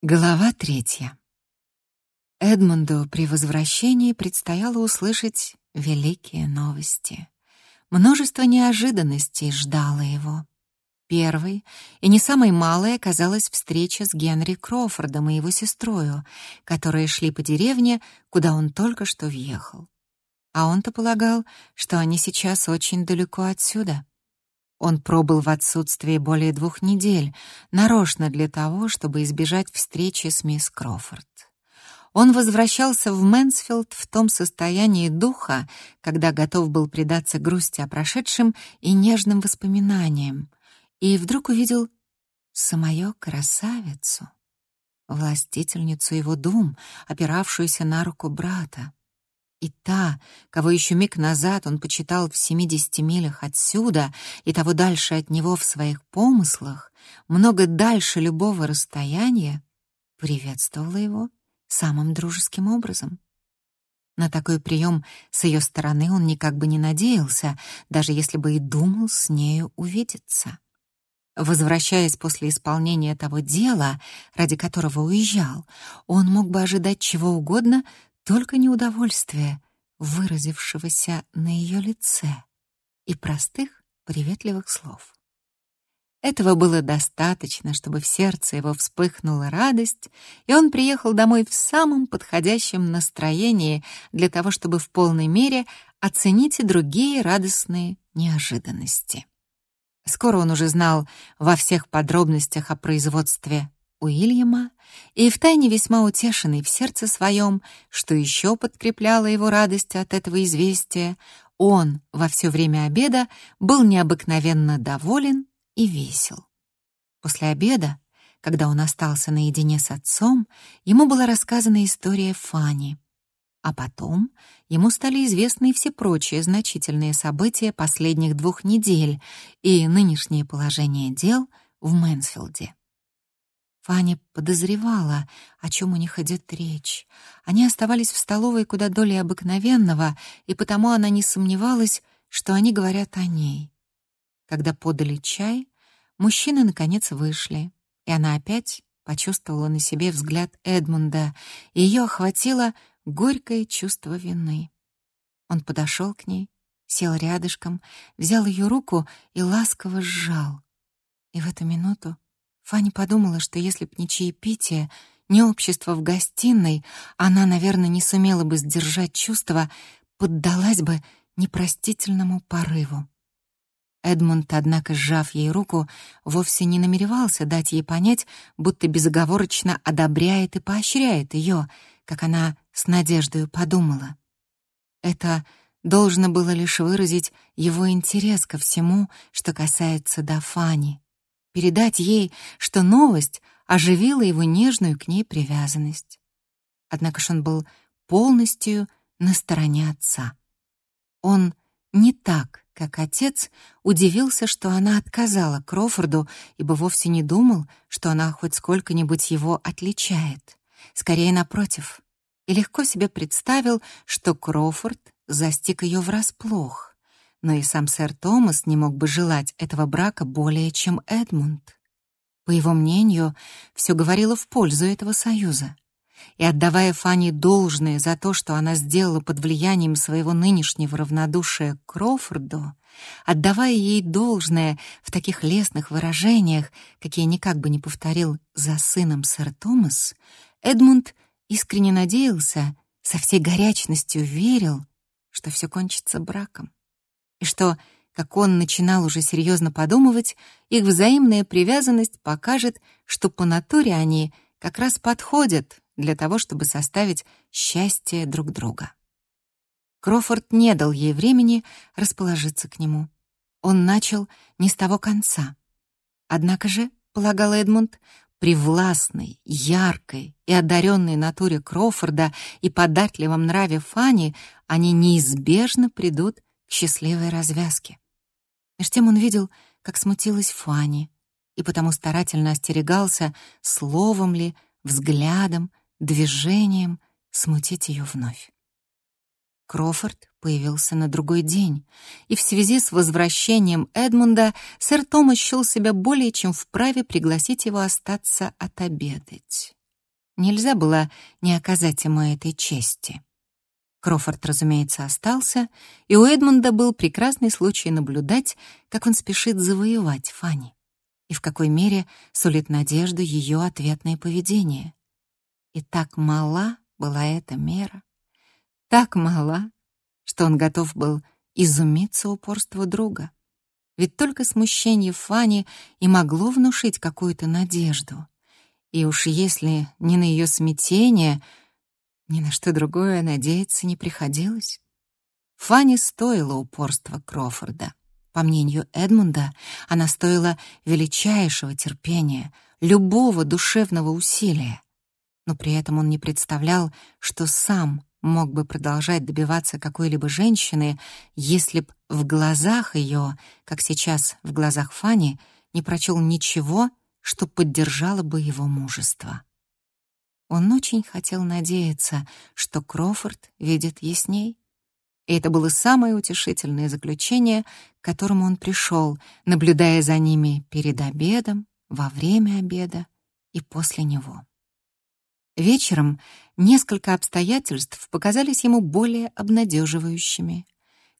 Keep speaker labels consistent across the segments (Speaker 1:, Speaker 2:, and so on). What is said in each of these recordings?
Speaker 1: Глава третья. Эдмунду при возвращении предстояло услышать великие новости. Множество неожиданностей ждало его. Первой и не самой малой оказалась встреча с Генри Крофордом и его сестрою, которые шли по деревне, куда он только что въехал. А он-то полагал, что они сейчас очень далеко отсюда. Он пробыл в отсутствии более двух недель, нарочно для того, чтобы избежать встречи с мисс Крофорд. Он возвращался в Мэнсфилд в том состоянии духа, когда готов был предаться грусти о прошедшем и нежным воспоминаниям, и вдруг увидел самую красавицу, властительницу его дум, опиравшуюся на руку брата. И та, кого еще миг назад он почитал в семидесяти милях отсюда и того дальше от него в своих помыслах, много дальше любого расстояния, приветствовала его самым дружеским образом. На такой прием с ее стороны он никак бы не надеялся, даже если бы и думал с нею увидеться. Возвращаясь после исполнения того дела, ради которого уезжал, он мог бы ожидать чего угодно, только неудовольствия, выразившегося на ее лице, и простых, приветливых слов. Этого было достаточно, чтобы в сердце его вспыхнула радость, и он приехал домой в самом подходящем настроении для того, чтобы в полной мере оценить и другие радостные неожиданности. Скоро он уже знал во всех подробностях о производстве Уильяма и втайне весьма утешенный в сердце своем, что еще подкрепляло его радость от этого известия, он во все время обеда был необыкновенно доволен и весел. После обеда, когда он остался наедине с отцом, ему была рассказана история Фани. А потом ему стали известны все прочие значительные события последних двух недель и нынешнее положение дел в Мэнсфилде. Фаня подозревала, о чем у них идет речь. Они оставались в столовой куда долей обыкновенного, и потому она не сомневалась, что они говорят о ней. Когда подали чай, мужчины наконец вышли, и она опять почувствовала на себе взгляд Эдмунда, и ее охватило горькое чувство вины. Он подошел к ней, сел рядышком, взял ее руку и ласково сжал. И в эту минуту Фанни подумала, что если б не чаепитие, не общество в гостиной, она, наверное, не сумела бы сдержать чувства, поддалась бы непростительному порыву. Эдмунд, однако, сжав ей руку, вовсе не намеревался дать ей понять, будто безоговорочно одобряет и поощряет ее, как она с надеждой подумала. Это должно было лишь выразить его интерес ко всему, что касается Дафани передать ей, что новость оживила его нежную к ней привязанность. Однако ж он был полностью на стороне отца. Он не так, как отец, удивился, что она отказала Крофорду, ибо вовсе не думал, что она хоть сколько-нибудь его отличает. Скорее, напротив, и легко себе представил, что Крофорд застиг ее врасплох но и сам сэр Томас не мог бы желать этого брака более, чем Эдмунд. По его мнению, все говорило в пользу этого союза. И отдавая Фанни должное за то, что она сделала под влиянием своего нынешнего равнодушия Крофорду, отдавая ей должное в таких лестных выражениях, какие никак бы не повторил за сыном сэр Томас, Эдмунд искренне надеялся, со всей горячностью верил, что все кончится браком и что, как он начинал уже серьезно подумывать, их взаимная привязанность покажет, что по натуре они как раз подходят для того, чтобы составить счастье друг друга. Крофорд не дал ей времени расположиться к нему. Он начал не с того конца. Однако же, полагал Эдмунд, при властной, яркой и одаренной натуре Крофорда и податливом нраве Фани они неизбежно придут к счастливой развязке. Меж тем он видел, как смутилась Фанни, и потому старательно остерегался словом ли, взглядом, движением смутить ее вновь. Крофорд появился на другой день, и в связи с возвращением Эдмунда сэр Томас счел себя более чем вправе пригласить его остаться отобедать. Нельзя было не оказать ему этой чести. Крофорд, разумеется, остался, и у Эдмунда был прекрасный случай наблюдать, как он спешит завоевать Фанни, и в какой мере сулит надежду ее ответное поведение. И так мала была эта мера, так мала, что он готов был изумиться упорству друга. Ведь только смущение Фани и могло внушить какую-то надежду. И уж если не на ее смятение, ни на что другое надеяться не приходилось. Фанни стоила упорства Крофорда. По мнению Эдмунда, она стоила величайшего терпения, любого душевного усилия. Но при этом он не представлял, что сам мог бы продолжать добиваться какой-либо женщины, если б в глазах ее, как сейчас в глазах Фани, не прочел ничего, что поддержало бы его мужество. Он очень хотел надеяться, что Крофорд видит ясней. И это было самое утешительное заключение, к которому он пришел, наблюдая за ними перед обедом, во время обеда и после него. Вечером несколько обстоятельств показались ему более обнадеживающими.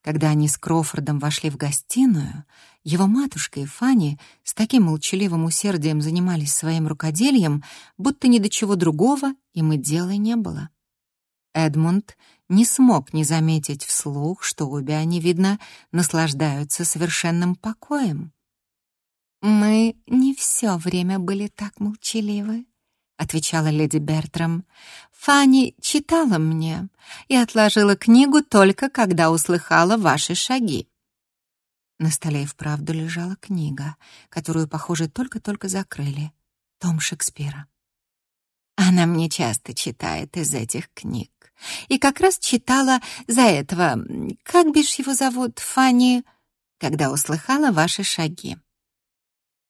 Speaker 1: Когда они с Крофордом вошли в гостиную, его матушка и Фанни с таким молчаливым усердием занимались своим рукоделием, будто ни до чего другого им и дела не было. Эдмунд не смог не заметить вслух, что обе они, видно, наслаждаются совершенным покоем. «Мы не все время были так молчаливы», отвечала леди Бертрам. Фанни читала мне и отложила книгу только когда услыхала ваши шаги. На столе и вправду лежала книга, которую, похоже, только-только закрыли. Том Шекспира. Она мне часто читает из этих книг. И как раз читала за этого, как бишь его зовут, Фанни, когда услыхала ваши шаги.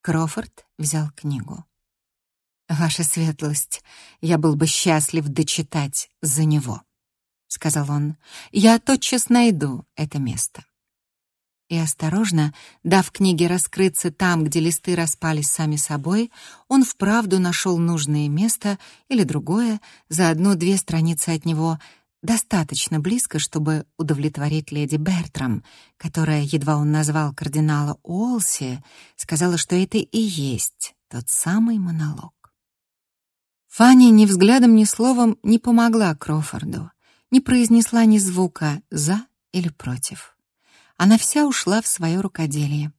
Speaker 1: Крофорд взял книгу. «Ваша светлость, я был бы счастлив дочитать за него», — сказал он. «Я тотчас найду это место». И осторожно, дав книге раскрыться там, где листы распались сами собой, он вправду нашел нужное место или другое, за одну-две страницы от него, достаточно близко, чтобы удовлетворить леди Бертрам, которая, едва он назвал кардинала Уолси, сказала, что это и есть тот самый монолог. Фанни ни взглядом, ни словом не помогла Крофорду, не произнесла ни звука «за» или «против». Она вся ушла в свое рукоделие.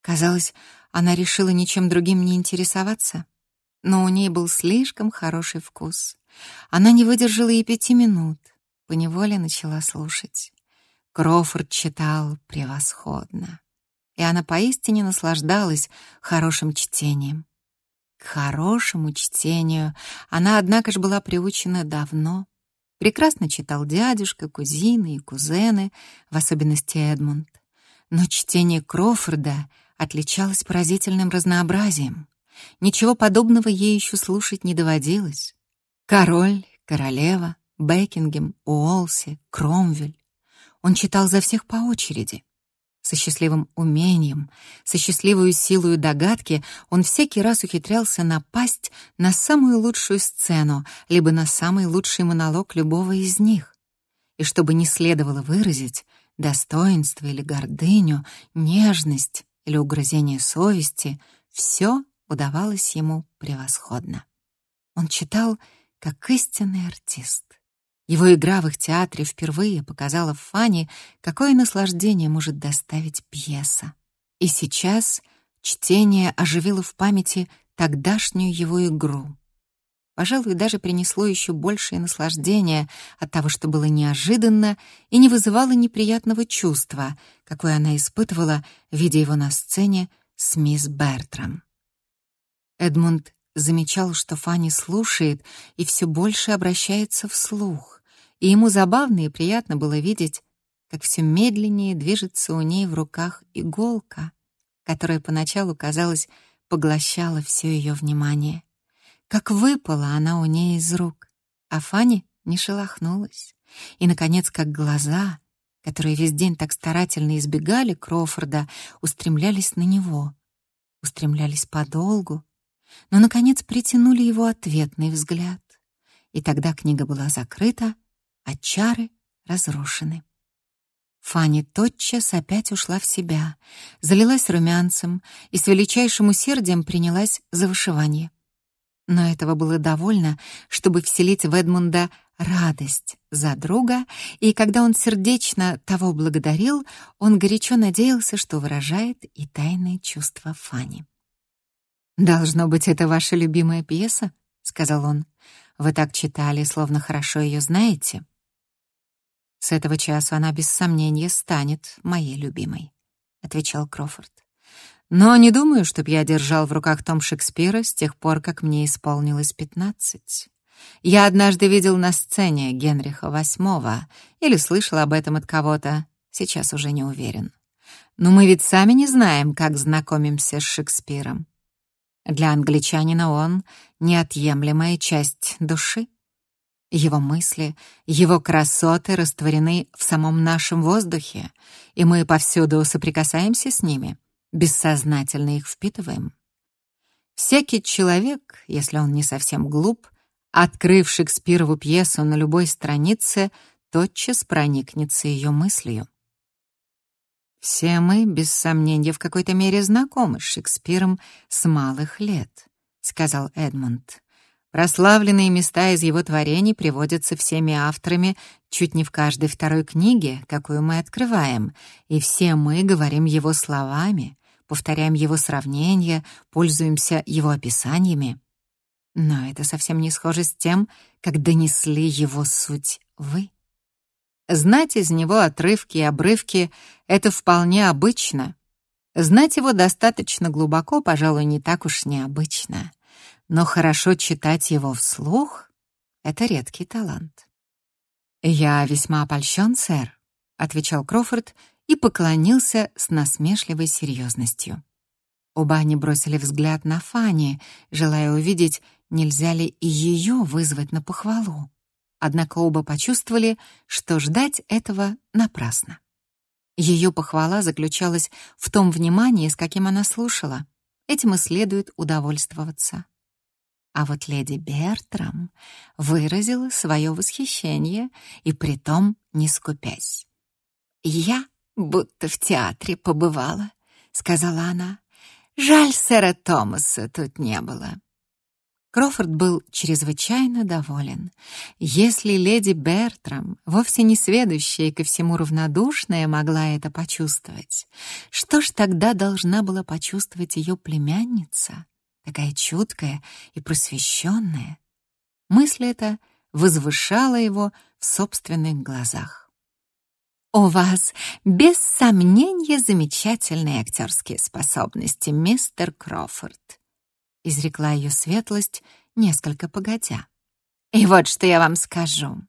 Speaker 1: Казалось, она решила ничем другим не интересоваться, но у ней был слишком хороший вкус. Она не выдержала и пяти минут, поневоле начала слушать. Крофорд читал превосходно, и она поистине наслаждалась хорошим чтением. К хорошему чтению она, однако же, была приучена давно. Прекрасно читал дядюшка, кузины и кузены, в особенности Эдмунд. Но чтение Крофорда отличалось поразительным разнообразием. Ничего подобного ей еще слушать не доводилось. Король, королева, Бекингем, Уолси, Кромвель. Он читал за всех по очереди. Со счастливым умением, со счастливой силой догадки он всякий раз ухитрялся напасть на самую лучшую сцену, либо на самый лучший монолог любого из них. И чтобы не следовало выразить достоинство или гордыню, нежность или угрызение совести, все удавалось ему превосходно. Он читал как истинный артист. Его игра в их театре впервые показала Фане, какое наслаждение может доставить пьеса. И сейчас чтение оживило в памяти тогдашнюю его игру. Пожалуй, даже принесло еще большее наслаждение от того, что было неожиданно и не вызывало неприятного чувства, какое она испытывала, видя его на сцене с мисс Бертрам. Эдмунд замечал, что Фанни слушает и все больше обращается вслух и ему забавно и приятно было видеть, как все медленнее движется у ней в руках иголка, которая поначалу, казалось, поглощала все ее внимание. Как выпала она у ней из рук, а Фанни не шелохнулась. И, наконец, как глаза, которые весь день так старательно избегали Крофорда, устремлялись на него, устремлялись подолгу, но, наконец, притянули его ответный взгляд. И тогда книга была закрыта, а чары разрушены. Фанни тотчас опять ушла в себя, залилась румянцем и с величайшим усердием принялась за вышивание. Но этого было довольно, чтобы вселить в Эдмунда радость за друга, и когда он сердечно того благодарил, он горячо надеялся, что выражает и тайные чувства Фани. «Должно быть, это ваша любимая пьеса?» — сказал он. «Вы так читали, словно хорошо ее знаете». «С этого часа она без сомнения станет моей любимой», — отвечал Крофорд. Но не думаю, чтоб я держал в руках том Шекспира с тех пор, как мне исполнилось пятнадцать. Я однажды видел на сцене Генриха VIII или слышал об этом от кого-то, сейчас уже не уверен. Но мы ведь сами не знаем, как знакомимся с Шекспиром. Для англичанина он — неотъемлемая часть души. Его мысли, его красоты растворены в самом нашем воздухе, и мы повсюду соприкасаемся с ними — бессознательно их впитываем. Всякий человек, если он не совсем глуп, открыв Шекспирову пьесу на любой странице, тотчас проникнется ее мыслью. Все мы, без сомнения, в какой-то мере знакомы с Шекспиром с малых лет, сказал Эдмунд. Прославленные места из его творений приводятся всеми авторами чуть не в каждой второй книге, какую мы открываем, и все мы говорим его словами, повторяем его сравнения, пользуемся его описаниями. Но это совсем не схоже с тем, как донесли его суть вы. Знать из него отрывки и обрывки — это вполне обычно. Знать его достаточно глубоко, пожалуй, не так уж необычно. Но хорошо читать его вслух — это редкий талант. «Я весьма опольщен, сэр», — отвечал Крофорд и поклонился с насмешливой серьезностью. Оба они бросили взгляд на Фанни, желая увидеть, нельзя ли и ее вызвать на похвалу. Однако оба почувствовали, что ждать этого напрасно. Ее похвала заключалась в том внимании, с каким она слушала. Этим и следует удовольствоваться. А вот леди Бертрам выразила свое восхищение, и притом не скупясь. «Я будто в театре побывала», — сказала она. «Жаль, сэра Томаса тут не было». Крофорд был чрезвычайно доволен. Если леди Бертрам, вовсе не сведущая и ко всему равнодушная, могла это почувствовать, что ж тогда должна была почувствовать ее племянница, такая чуткая и просвещенная? Мысль эта возвышала его в собственных глазах. «У вас, без сомнения, замечательные актерские способности, мистер Крофорд», — изрекла ее светлость, несколько погодя. «И вот что я вам скажу.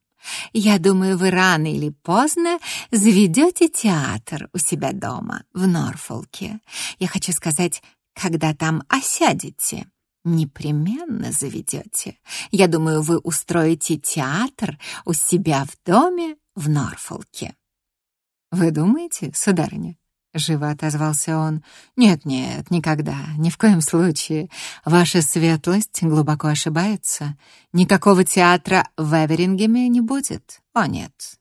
Speaker 1: Я думаю, вы рано или поздно заведете театр у себя дома, в Норфолке. Я хочу сказать, когда там осядете». Непременно заведете. Я думаю, вы устроите театр у себя в доме в Норфолке. «Вы думаете, сударыня?» — живо отозвался он. «Нет-нет, никогда, ни в коем случае. Ваша светлость глубоко ошибается. Никакого театра в Эверингеме не будет. О, нет».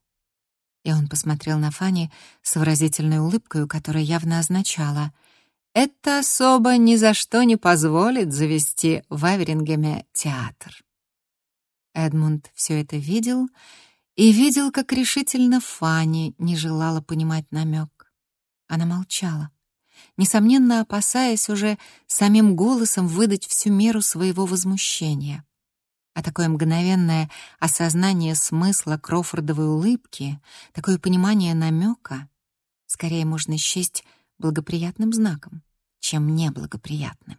Speaker 1: И он посмотрел на Фанни с выразительной улыбкой, которая явно означала «Это особо ни за что не позволит завести в Эверингеме театр». Эдмунд все это видел и видел, как решительно Фанни не желала понимать намек. Она молчала, несомненно опасаясь уже самим голосом выдать всю меру своего возмущения. А такое мгновенное осознание смысла Крофордовой улыбки, такое понимание намека, скорее можно счесть благоприятным знаком, чем неблагоприятным.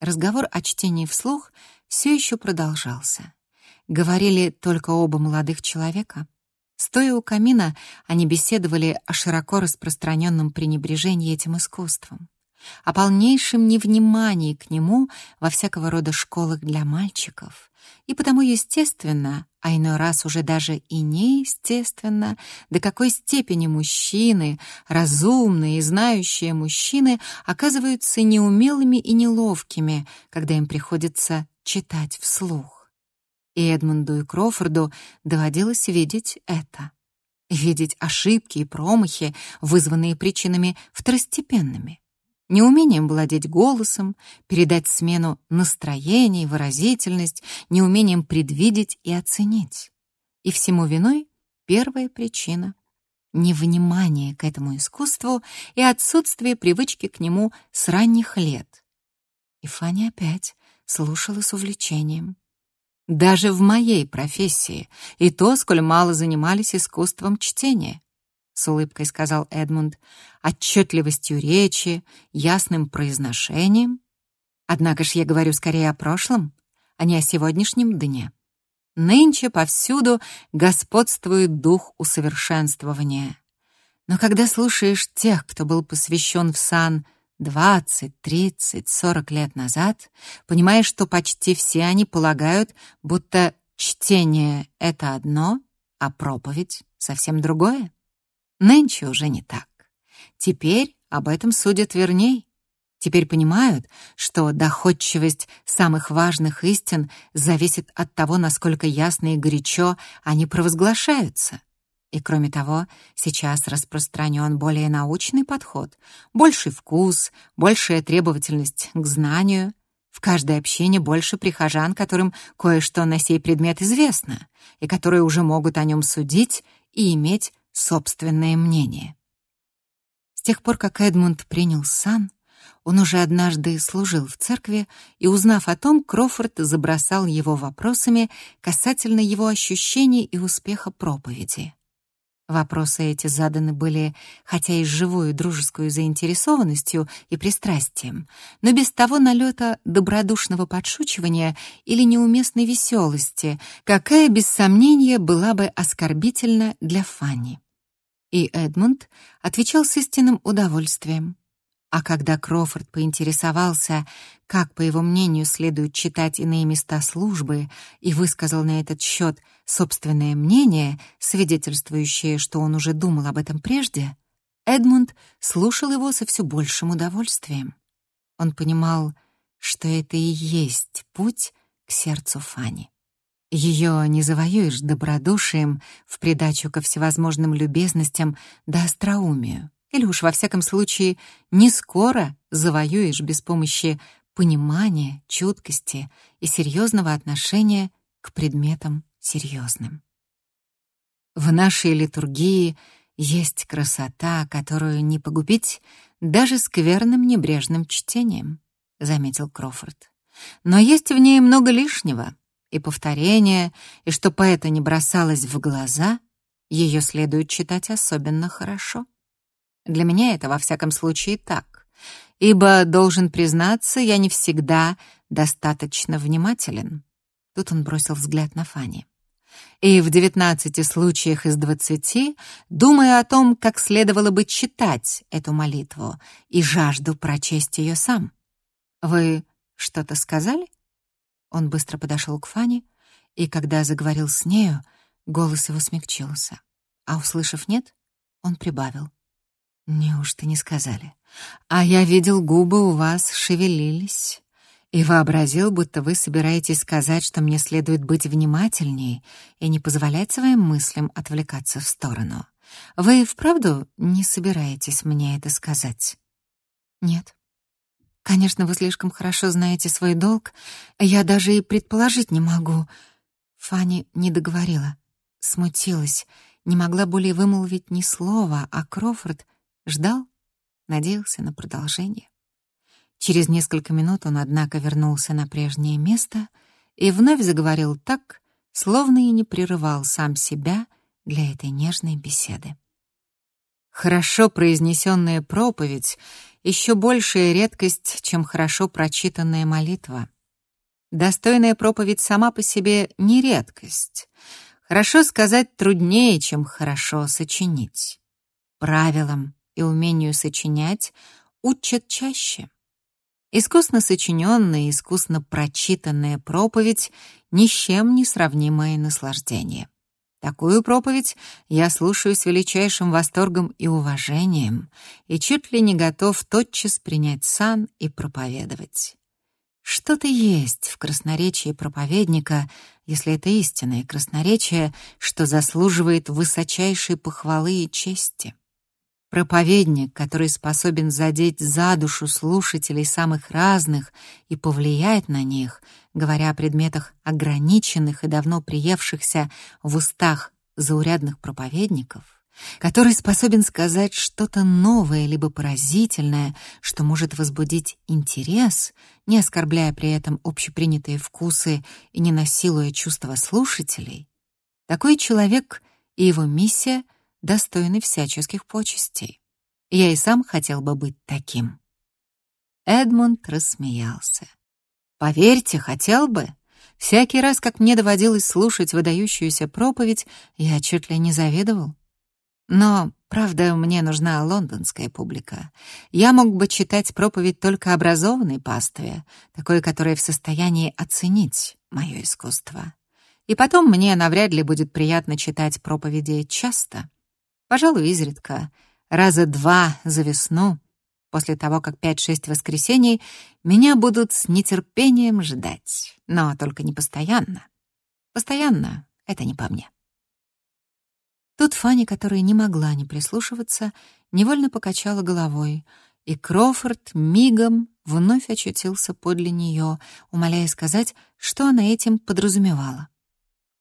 Speaker 1: Разговор о чтении вслух все еще продолжался говорили только оба молодых человека. Стоя у камина, они беседовали о широко распространенном пренебрежении этим искусством, о полнейшем невнимании к нему во всякого рода школах для мальчиков, и потому, естественно, а иной раз уже даже и неестественно, до какой степени мужчины, разумные и знающие мужчины, оказываются неумелыми и неловкими, когда им приходится читать вслух. И Эдмунду и Крофорду доводилось видеть это. Видеть ошибки и промахи, вызванные причинами второстепенными неумением владеть голосом, передать смену настроений, выразительность, неумением предвидеть и оценить. И всему виной первая причина — невнимание к этому искусству и отсутствие привычки к нему с ранних лет. И Фаня опять слушала с увлечением. Даже в моей профессии и то, сколь мало занимались искусством чтения. — с улыбкой сказал Эдмунд, отчетливостью речи, ясным произношением. Однако ж я говорю скорее о прошлом, а не о сегодняшнем дне. Нынче повсюду господствует дух усовершенствования. Но когда слушаешь тех, кто был посвящен в сан 20, 30, 40 лет назад, понимаешь, что почти все они полагают, будто чтение — это одно, а проповедь — совсем другое. Нынче уже не так. Теперь об этом судят верней. Теперь понимают, что доходчивость самых важных истин зависит от того, насколько ясно и горячо они провозглашаются. И кроме того, сейчас распространен более научный подход, больший вкус, большая требовательность к знанию. В каждой общине больше прихожан, которым кое-что на сей предмет известно, и которые уже могут о нем судить и иметь собственное мнение. С тех пор, как Эдмунд принял сан, он уже однажды служил в церкви, и, узнав о том, Крофорд забросал его вопросами касательно его ощущений и успеха проповеди. Вопросы эти заданы были, хотя и с живой дружеской заинтересованностью и пристрастием, но без того налета добродушного подшучивания или неуместной веселости, какая, без сомнения, была бы оскорбительна для Фанни. И Эдмунд отвечал с истинным удовольствием. А когда Крофорд поинтересовался, как, по его мнению, следует читать иные места службы, и высказал на этот счет собственное мнение, свидетельствующее, что он уже думал об этом прежде, Эдмунд слушал его со все большим удовольствием. Он понимал, что это и есть путь к сердцу Фани. Ее не завоюешь добродушием в придачу ко всевозможным любезностям да остроумию. Или уж во всяком случае не скоро завоюешь без помощи понимания, чуткости и серьезного отношения к предметам серьезным. В нашей литургии есть красота, которую не погубить даже скверным небрежным чтением, заметил Крофорд. Но есть в ней много лишнего, и повторения, и чтобы это не бросалось в глаза, ее следует читать особенно хорошо. Для меня это во всяком случае так, ибо, должен признаться, я не всегда достаточно внимателен. Тут он бросил взгляд на Фанни. И в девятнадцати случаях из двадцати думаю о том, как следовало бы читать эту молитву, и жажду прочесть ее сам. Вы что-то сказали? Он быстро подошел к Фане, и когда заговорил с нею, голос его смягчился. А услышав «нет», он прибавил. «Неужто не сказали? А я видел, губы у вас шевелились» и вообразил, будто вы собираетесь сказать, что мне следует быть внимательней и не позволять своим мыслям отвлекаться в сторону. Вы вправду не собираетесь мне это сказать? Нет. Конечно, вы слишком хорошо знаете свой долг. Я даже и предположить не могу. Фанни не договорила, смутилась, не могла более вымолвить ни слова, а Крофорд ждал, надеялся на продолжение. Через несколько минут он, однако, вернулся на прежнее место и вновь заговорил так, словно и не прерывал сам себя для этой нежной беседы. Хорошо произнесенная проповедь еще большая редкость, чем хорошо прочитанная молитва. Достойная проповедь сама по себе не редкость. Хорошо сказать труднее, чем хорошо сочинить. Правилам и умению сочинять учат чаще. Искусно сочиненная, искусно прочитанная проповедь — ни с чем не сравнимое наслаждение. Такую проповедь я слушаю с величайшим восторгом и уважением и чуть ли не готов тотчас принять сан и проповедовать. Что-то есть в красноречии проповедника, если это истинное красноречие, что заслуживает высочайшей похвалы и чести. Проповедник, который способен задеть за душу слушателей самых разных и повлиять на них, говоря о предметах ограниченных и давно приевшихся в устах заурядных проповедников, который способен сказать что-то новое либо поразительное, что может возбудить интерес, не оскорбляя при этом общепринятые вкусы и не насилуя чувства слушателей, такой человек и его миссия — достойны всяческих почестей. Я и сам хотел бы быть таким. Эдмунд рассмеялся. Поверьте, хотел бы. Всякий раз, как мне доводилось слушать выдающуюся проповедь, я чуть ли не завидовал. Но, правда, мне нужна лондонская публика. Я мог бы читать проповедь только образованной пастве, такой, которая в состоянии оценить мое искусство. И потом мне навряд ли будет приятно читать проповеди часто. Пожалуй, изредка, раза два за весну, после того, как пять-шесть воскресений, меня будут с нетерпением ждать. Но только не постоянно. Постоянно — это не по мне. Тут Фанни, которая не могла не прислушиваться, невольно покачала головой, и Крофорд мигом вновь очутился подле нее, умоляя сказать, что она этим подразумевала.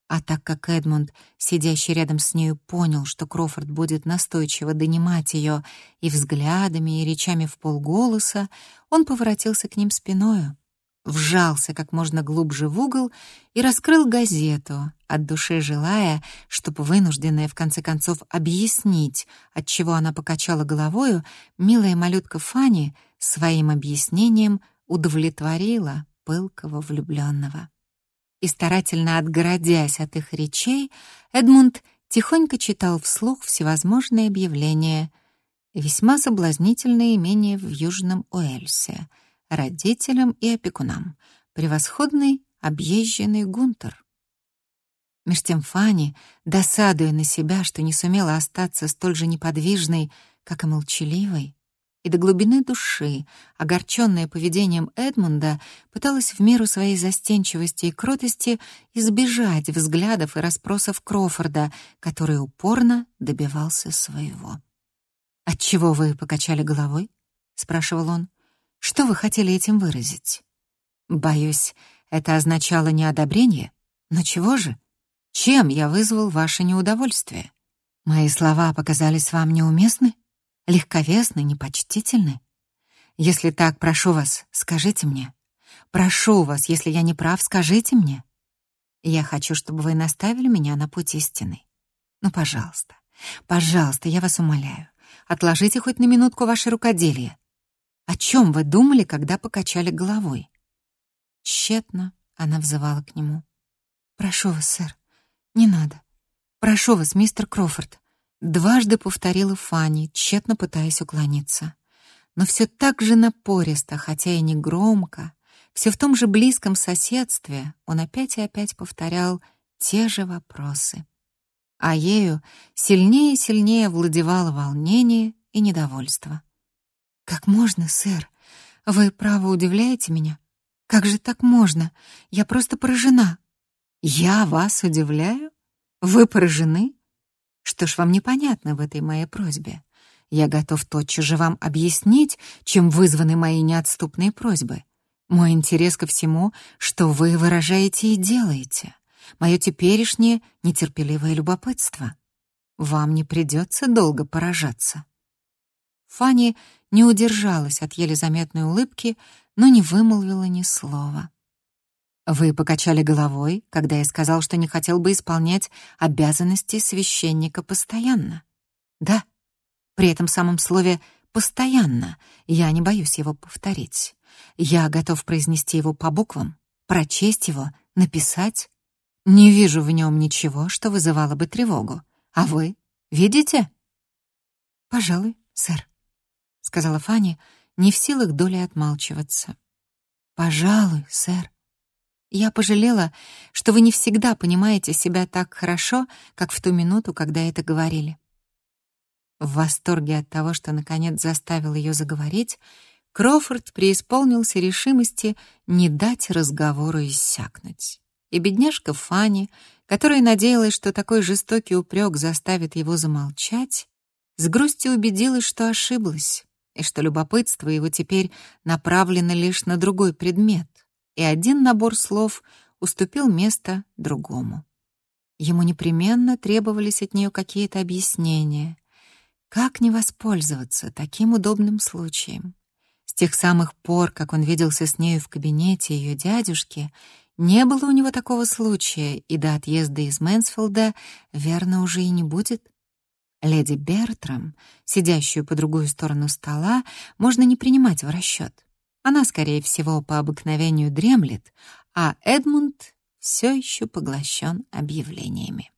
Speaker 1: А так как Эдмунд, сидящий рядом с нею, понял, что Крофорд будет настойчиво донимать ее и взглядами, и речами в полголоса, он поворотился к ним спиною, вжался как можно глубже в угол и раскрыл газету, от души желая, чтобы вынужденная в конце концов объяснить, от чего она покачала головою, милая малютка Фанни своим объяснением удовлетворила пылкого влюбленного и старательно отгородясь от их речей, Эдмунд тихонько читал вслух всевозможные объявления, весьма соблазнительное имение в Южном Уэльсе, родителям и опекунам, превосходный объезженный Гунтер. Меж тем Фанни, досадуя на себя, что не сумела остаться столь же неподвижной, как и молчаливой, и до глубины души, огорченная поведением Эдмунда, пыталась в меру своей застенчивости и кротости избежать взглядов и расспросов Крофорда, который упорно добивался своего. «Отчего вы покачали головой?» — спрашивал он. «Что вы хотели этим выразить?» «Боюсь, это означало неодобрение. Но чего же? Чем я вызвал ваше неудовольствие? Мои слова показались вам неуместны?» Легковесны, непочтительны. Если так, прошу вас, скажите мне. Прошу вас, если я не прав, скажите мне. Я хочу, чтобы вы наставили меня на путь истины. Ну, пожалуйста, пожалуйста, я вас умоляю, отложите хоть на минутку ваше рукоделие. О чем вы думали, когда покачали головой? Тщетно она взывала к нему. «Прошу вас, сэр, не надо. Прошу вас, мистер Крофорд. Дважды повторила Фанни, тщетно пытаясь уклониться. Но все так же напористо, хотя и не громко, все в том же близком соседстве он опять и опять повторял те же вопросы. А ею сильнее и сильнее владевало волнение и недовольство. «Как можно, сэр? Вы, право, удивляете меня? Как же так можно? Я просто поражена». «Я вас удивляю? Вы поражены? Что ж вам непонятно в этой моей просьбе? Я готов тотчас же вам объяснить, чем вызваны мои неотступные просьбы. Мой интерес ко всему, что вы выражаете и делаете. Мое теперешнее нетерпеливое любопытство. Вам не придется долго поражаться. Фанни не удержалась от еле заметной улыбки, но не вымолвила ни слова. Вы покачали головой, когда я сказал, что не хотел бы исполнять обязанности священника постоянно. Да, при этом самом слове «постоянно» я не боюсь его повторить. Я готов произнести его по буквам, прочесть его, написать. Не вижу в нем ничего, что вызывало бы тревогу. А вы видите? «Пожалуй, сэр», — сказала Фанни, не в силах доли отмалчиваться. «Пожалуй, сэр. Я пожалела, что вы не всегда понимаете себя так хорошо, как в ту минуту, когда это говорили». В восторге от того, что наконец заставил ее заговорить, Крофорд преисполнился решимости не дать разговору иссякнуть. И бедняжка Фанни, которая надеялась, что такой жестокий упрек заставит его замолчать, с грустью убедилась, что ошиблась, и что любопытство его теперь направлено лишь на другой предмет, и один набор слов уступил место другому. Ему непременно требовались от нее какие-то объяснения. Как не воспользоваться таким удобным случаем? С тех самых пор, как он виделся с нею в кабинете ее дядюшки, не было у него такого случая, и до отъезда из Мэнсфилда, верно, уже и не будет. Леди Бертрам, сидящую по другую сторону стола, можно не принимать в расчет. Она, скорее всего, по обыкновению дремлет, а Эдмунд все еще поглощен объявлениями.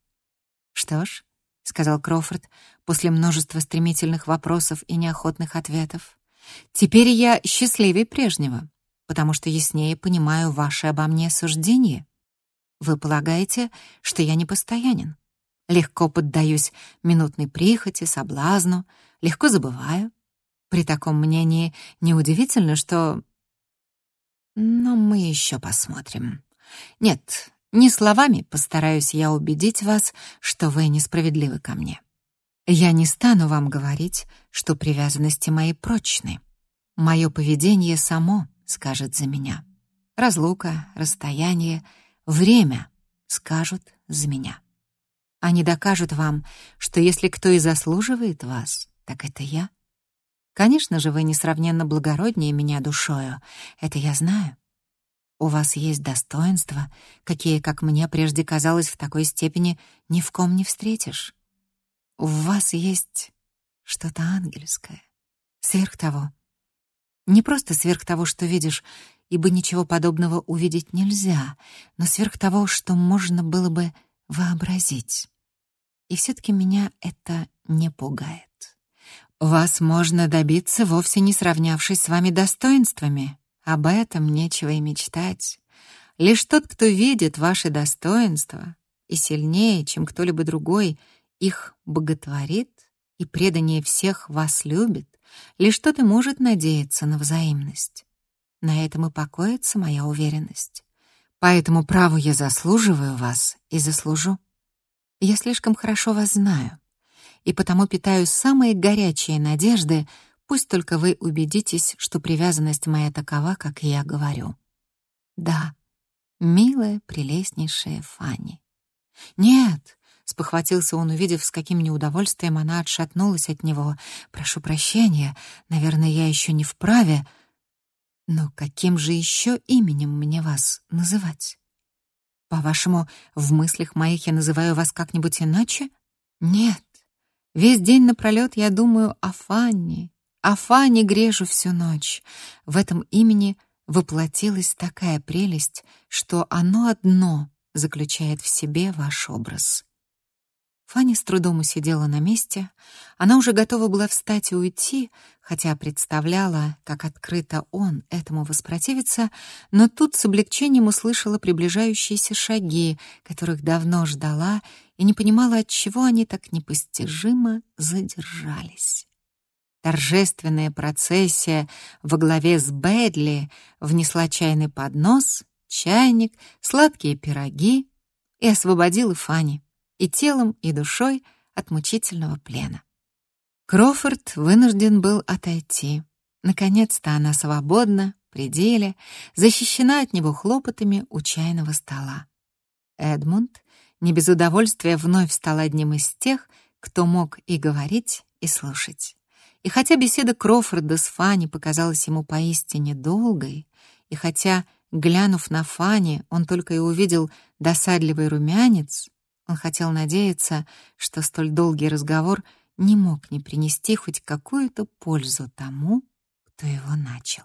Speaker 1: «Что ж», — сказал Крофорд после множества стремительных вопросов и неохотных ответов, Теперь я счастливее прежнего, потому что яснее понимаю ваши обо мне суждения. Вы полагаете, что я не постоянен. Легко поддаюсь минутной прихоти, соблазну, легко забываю. При таком мнении неудивительно, что... Но мы еще посмотрим. Нет, не словами постараюсь я убедить вас, что вы несправедливы ко мне. Я не стану вам говорить, что привязанности мои прочны. Мое поведение само скажет за меня. Разлука, расстояние, время скажут за меня. Они докажут вам, что если кто и заслуживает вас, так это я. Конечно же, вы несравненно благороднее меня душою, это я знаю. У вас есть достоинства, какие, как мне прежде казалось, в такой степени ни в ком не встретишь. У вас есть что-то ангельское. Сверх того. Не просто сверх того, что видишь, ибо ничего подобного увидеть нельзя, но сверх того, что можно было бы вообразить. И все-таки меня это не пугает. Вас можно добиться, вовсе не сравнявшись с вами достоинствами. Об этом нечего и мечтать. Лишь тот, кто видит ваши достоинства и сильнее, чем кто-либо другой — их боготворит и преданнее всех вас любит, лишь тот и может надеяться на взаимность. На этом и покоится моя уверенность. Поэтому праву я заслуживаю вас и заслужу. Я слишком хорошо вас знаю, и потому питаю самые горячие надежды, пусть только вы убедитесь, что привязанность моя такова, как я говорю. Да, милая, прелестнейшая Фанни. Нет, Спохватился он, увидев, с каким неудовольствием она отшатнулась от него. «Прошу прощения, наверное, я еще не вправе. Но каким же еще именем мне вас называть? По-вашему, в мыслях моих я называю вас как-нибудь иначе? Нет. Весь день напролет я думаю о Фанне, о Фанне грежу всю ночь. В этом имени воплотилась такая прелесть, что оно одно заключает в себе ваш образ. Фанни с трудом усидела на месте. Она уже готова была встать и уйти, хотя представляла, как открыто он этому воспротивится, но тут с облегчением услышала приближающиеся шаги, которых давно ждала и не понимала, от чего они так непостижимо задержались. Торжественная процессия во главе с Бэдли внесла чайный поднос, чайник, сладкие пироги и освободила Фанни и телом, и душой от мучительного плена. Крофорд вынужден был отойти. Наконец-то она свободна, при деле, защищена от него хлопотами у чайного стола. Эдмунд не без удовольствия вновь стал одним из тех, кто мог и говорить, и слушать. И хотя беседа Крофорда с Фанни показалась ему поистине долгой, и хотя, глянув на Фанни, он только и увидел досадливый румянец, он хотел надеяться, что столь долгий разговор не мог не принести хоть какую-то пользу тому, кто его начал.